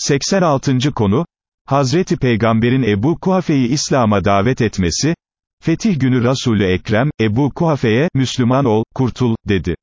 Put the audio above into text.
86. konu, Hazreti Peygamber'in Ebu Kuhafe'yi İslam'a davet etmesi, Fetih günü Resulü Ekrem, Ebu Kuhafe'ye, Müslüman ol, kurtul, dedi.